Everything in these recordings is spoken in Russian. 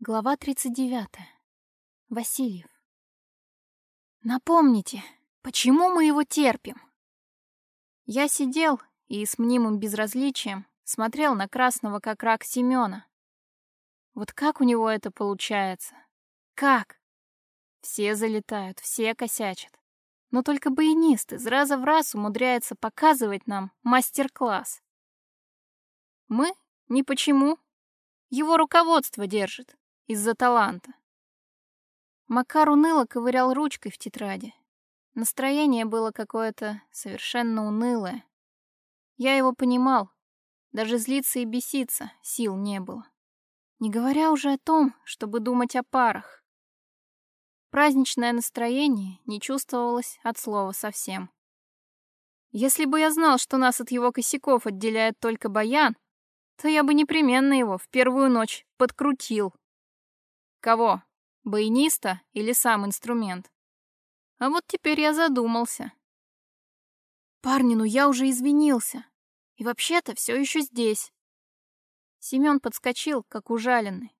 Глава 39. Васильев. Напомните, почему мы его терпим? Я сидел и с мнимым безразличием смотрел на красного как рак Семёна. Вот как у него это получается? Как? Все залетают, все косячат. Но только баянист из раза в раз умудряется показывать нам мастер-класс. Мы? Ни почему. Его руководство держит из-за таланта. Макар уныло ковырял ручкой в тетради. Настроение было какое-то совершенно унылое. Я его понимал. Даже злиться и беситься сил не было. Не говоря уже о том, чтобы думать о парах. Праздничное настроение не чувствовалось от слова совсем. Если бы я знал, что нас от его косяков отделяет только баян, то я бы непременно его в первую ночь подкрутил. Кого? Баяниста или сам инструмент? А вот теперь я задумался. Парни, ну я уже извинился. И вообще-то все еще здесь. Семен подскочил, как ужаленный.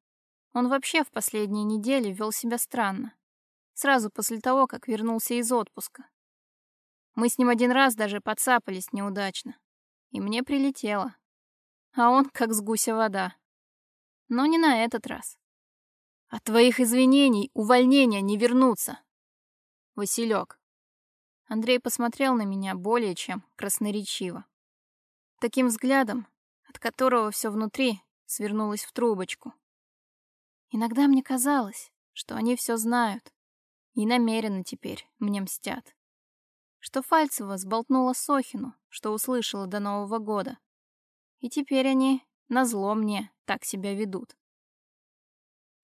Он вообще в последние недели вел себя странно. Сразу после того, как вернулся из отпуска. Мы с ним один раз даже подцапались неудачно. И мне прилетело. А он как с гуся вода. Но не на этот раз. От твоих извинений увольнения не вернуться. Василек. Андрей посмотрел на меня более чем красноречиво. Таким взглядом, от которого все внутри свернулось в трубочку. Иногда мне казалось, что они все знают и намеренно теперь мне мстят. Что Фальцева сболтнула Сохину, что услышала до Нового года. И теперь они, назло мне, так себя ведут.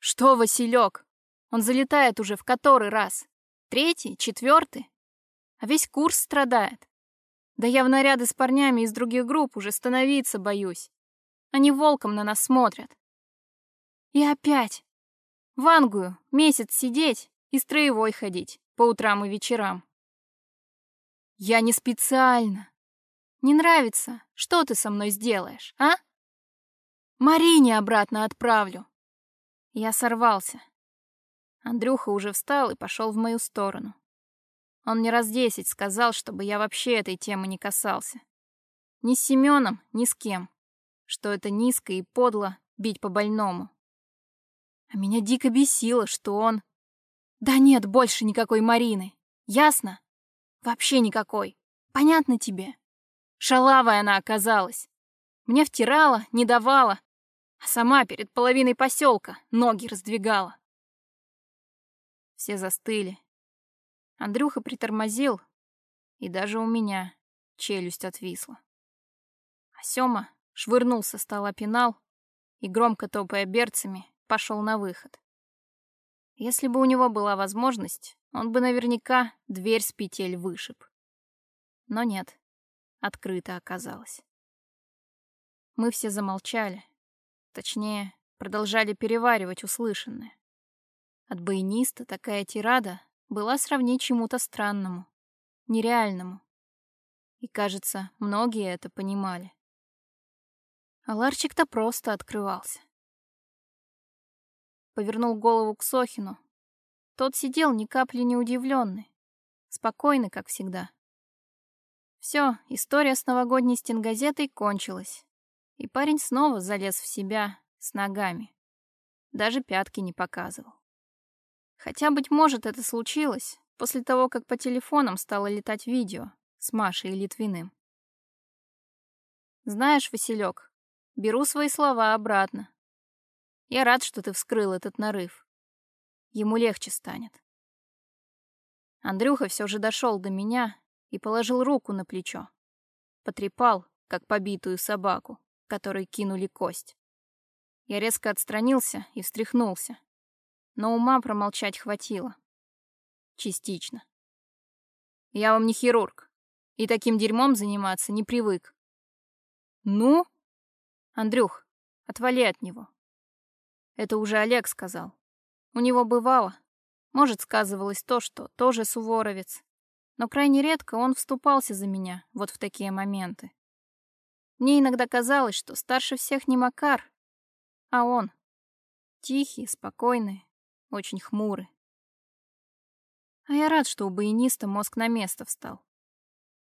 Что, Василек? Он залетает уже в который раз? Третий? Четвертый? А весь курс страдает. Да я в наряды с парнями из других групп уже становиться боюсь. Они волком на нас смотрят. И опять. В Ангую месяц сидеть и строевой ходить по утрам и вечерам. Я не специально. Не нравится, что ты со мной сделаешь, а? Марине обратно отправлю. Я сорвался. Андрюха уже встал и пошел в мою сторону. Он мне раз десять сказал, чтобы я вообще этой темы не касался. Ни с Семеном, ни с кем. Что это низко и подло бить по больному. А меня дико бесило, что он... Да нет больше никакой Марины. Ясно? Вообще никакой. Понятно тебе? Шалавая она оказалась. Мне втирала, не давала, а сама перед половиной поселка ноги раздвигала. Все застыли. Андрюха притормозил, и даже у меня челюсть отвисла. А Сёма швырнул со стола пенал и, громко топая берцами, пошел на выход. Если бы у него была возможность, он бы наверняка дверь с петель вышиб. Но нет, открыто оказалось. Мы все замолчали, Точнее, продолжали переваривать услышанное. От баяниста такая тирада была сравнить чему-то странному, нереальному. И, кажется, многие это понимали. А Ларчик-то просто открывался. Повернул голову к Сохину. Тот сидел ни капли не удивленный, спокойный, как всегда. Все, история с новогодней стенгазетой кончилась. И парень снова залез в себя с ногами. Даже пятки не показывал. Хотя, быть может, это случилось после того, как по телефонам стало летать видео с Машей и Литвиным. Знаешь, Василек, беру свои слова обратно. Я рад, что ты вскрыл этот нарыв. Ему легче станет. Андрюха все же дошел до меня и положил руку на плечо. Потрепал, как побитую собаку которой кинули кость. Я резко отстранился и встряхнулся. Но ума промолчать хватило. Частично. Я вам не хирург, и таким дерьмом заниматься не привык. Ну? Андрюх, отвали от него. Это уже Олег сказал. У него бывало. Может, сказывалось то, что тоже суворовец. Но крайне редко он вступался за меня вот в такие моменты. Мне иногда казалось, что старше всех не Макар, а он. Тихие, спокойные, очень хмуры. А я рад, что у баяниста мозг на место встал.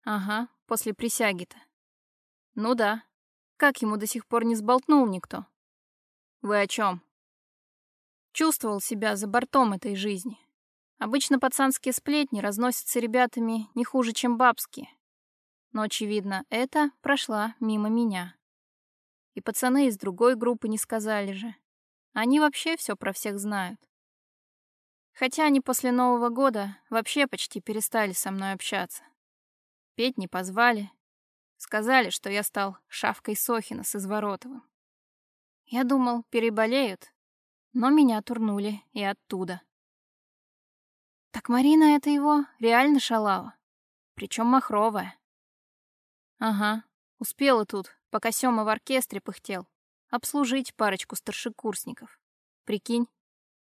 Ага, после присяги-то. Ну да. Как ему до сих пор не сболтнул никто? Вы о чем? Чувствовал себя за бортом этой жизни. Обычно пацанские сплетни разносятся ребятами не хуже, чем бабские. Но, очевидно, это прошла мимо меня. И пацаны из другой группы не сказали же. Они вообще все про всех знают. Хотя они после Нового года вообще почти перестали со мной общаться. Петь не позвали. Сказали, что я стал шавкой Сохина с Изворотовым. Я думал, переболеют, но меня турнули и оттуда. Так Марина это его реально шалава, причем махровая. Ага, успела тут, пока Сёма в оркестре пыхтел, обслужить парочку старшекурсников. Прикинь,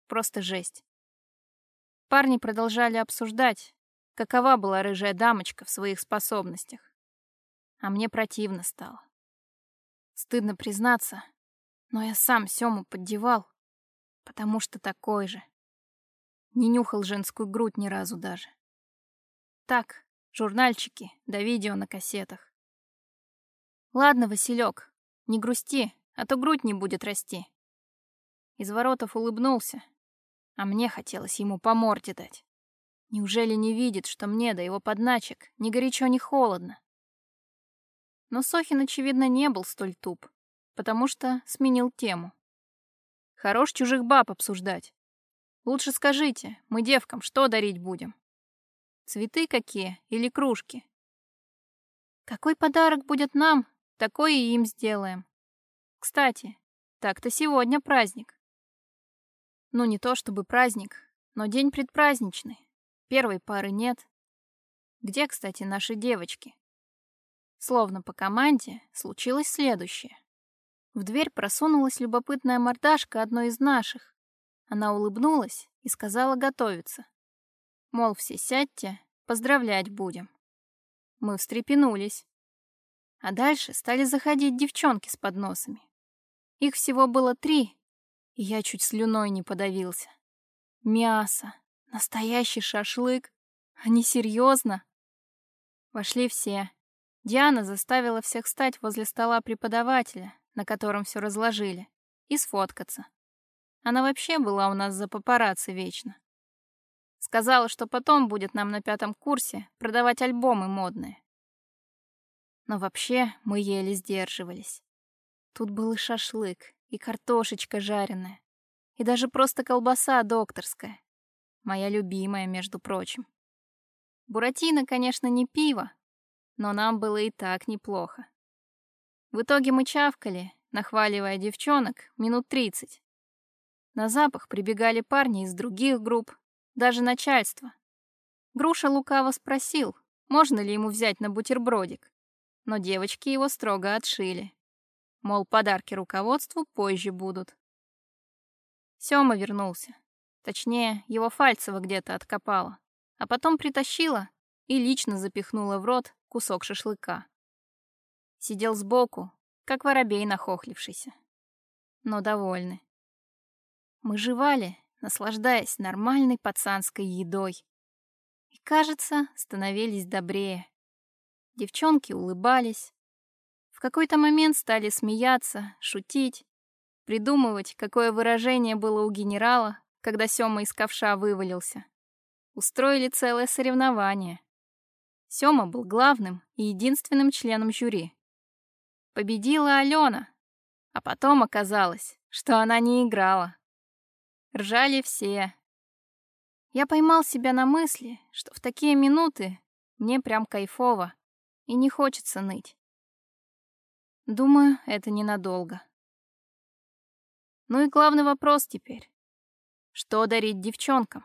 просто жесть. Парни продолжали обсуждать, какова была рыжая дамочка в своих способностях. А мне противно стало. Стыдно признаться, но я сам Сёму поддевал, потому что такой же. Не нюхал женскую грудь ни разу даже. Так, журнальчики да видео на кассетах. Ладно, Василек, не грусти, а то грудь не будет расти. Из воротов улыбнулся, а мне хотелось ему по морде дать. Неужели не видит, что мне до его подначек ни горячо, ни холодно? Но Сохин, очевидно, не был столь туп, потому что сменил тему. Хорош чужих баб обсуждать. Лучше скажите, мы девкам что дарить будем? Цветы какие или кружки? Какой подарок будет нам, такой и им сделаем. Кстати, так-то сегодня праздник. Ну, не то чтобы праздник, но день предпраздничный. Первой пары нет. Где, кстати, наши девочки? Словно по команде случилось следующее. В дверь просунулась любопытная мордашка одной из наших. Она улыбнулась и сказала готовиться. Мол, все сядьте, поздравлять будем. Мы встрепенулись. А дальше стали заходить девчонки с подносами. Их всего было три, и я чуть слюной не подавился. Мясо, настоящий шашлык. Они серьезно? Вошли все. Диана заставила всех встать возле стола преподавателя, на котором все разложили, и сфоткаться. Она вообще была у нас за папарацци вечно. Сказала, что потом будет нам на пятом курсе продавать альбомы модные. Но вообще мы еле сдерживались. Тут был и шашлык, и картошечка жареная, и даже просто колбаса докторская. Моя любимая, между прочим. Буратино, конечно, не пиво, но нам было и так неплохо. В итоге мы чавкали, нахваливая девчонок, минут тридцать, на запах прибегали парни из других групп, даже начальство. Груша лукаво спросил, можно ли ему взять на бутербродик, но девочки его строго отшили. Мол, подарки руководству позже будут. Сёма вернулся. Точнее, его Фальцева где-то откопала, а потом притащила и лично запихнула в рот кусок шашлыка. Сидел сбоку, как воробей нахохлившийся. Но довольный. Мы жевали, наслаждаясь нормальной пацанской едой. И, кажется, становились добрее. Девчонки улыбались. В какой-то момент стали смеяться, шутить, придумывать, какое выражение было у генерала, когда Сёма из ковша вывалился. Устроили целое соревнование. Сёма был главным и единственным членом жюри. Победила Алена, а потом оказалось, что она не играла. Ржали все. Я поймал себя на мысли, что в такие минуты мне прям кайфово и не хочется ныть. Думаю, это ненадолго. Ну и главный вопрос теперь. Что дарить девчонкам?